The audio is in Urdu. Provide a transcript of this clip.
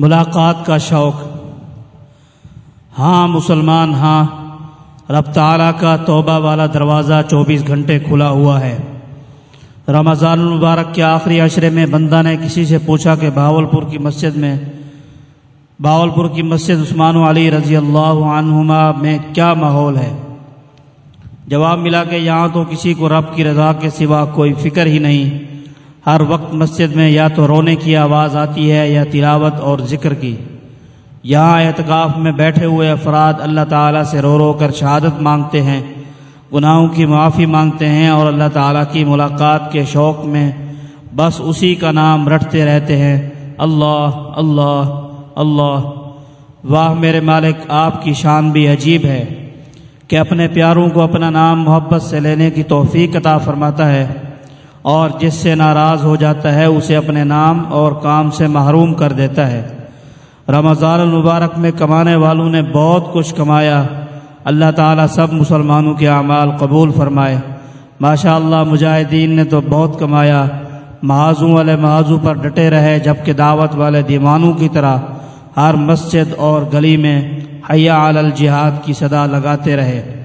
ملاقات کا شوق۔ ہاں مسلمان ہاں رب تعالیٰ کا توبہ والا دروازہ چوبیس گھنٹے کھلا ہوا ہے۔ رمضان المبارک کے آخری عشرے میں بندہ نے کسی سے پوچھا کہ بھاولپور کی مسجد میں، باولپور کی مسجد عثمان و علی رضی اللہ عنہما میں کیا ماحول ہے؟ جواب ملا کہ یہاں تو کسی کو رب کی رضا کے سوا کوئی فکر ہی نہیں۔ ہر وقت مسجد میں یا تو رونے کی آواز آتی ہے یا تلاوت اور ذکر کی۔ یہاں اعتکاف میں بیٹھے ہوئے افراد اللہ تعالیٰ سے رو رو کر شہادت مانگتے ہیں، گناہوں کی معافی مانگتے ہیں اور اللہ تعالیٰ کی ملاقات کے شوق میں بس اسی کا نام رٹتے رہتے ہیں۔ اللہ اللہ اللہ۔ واہ میرے مالک، آپ کی شان بھی عجیب ہے کہ اپنے پیاروں کو اپنا نام محبت سے لینے کی توفیق عطا فرماتا ہے۔ اور جس سے ناراض ہو جاتا ہے اسے اپنے نام اور کام سے محروم کر دیتا ہے۔ رمضان المبارک میں کمانے والوں نے بہت کچھ کمایا۔ اللہ تعالیٰ سب مسلمانوں کے اعمال قبول فرمائے۔ ماشاء اللہ مجاہدین نے تو بہت کمایا۔ محاذوں والے محاذوں پر ڈٹے رہے جبکہ دعوت والے دیوانوں کی طرح ہر مسجد اور گلی میں حیا علی الجہاد کی صدا لگاتے رہے۔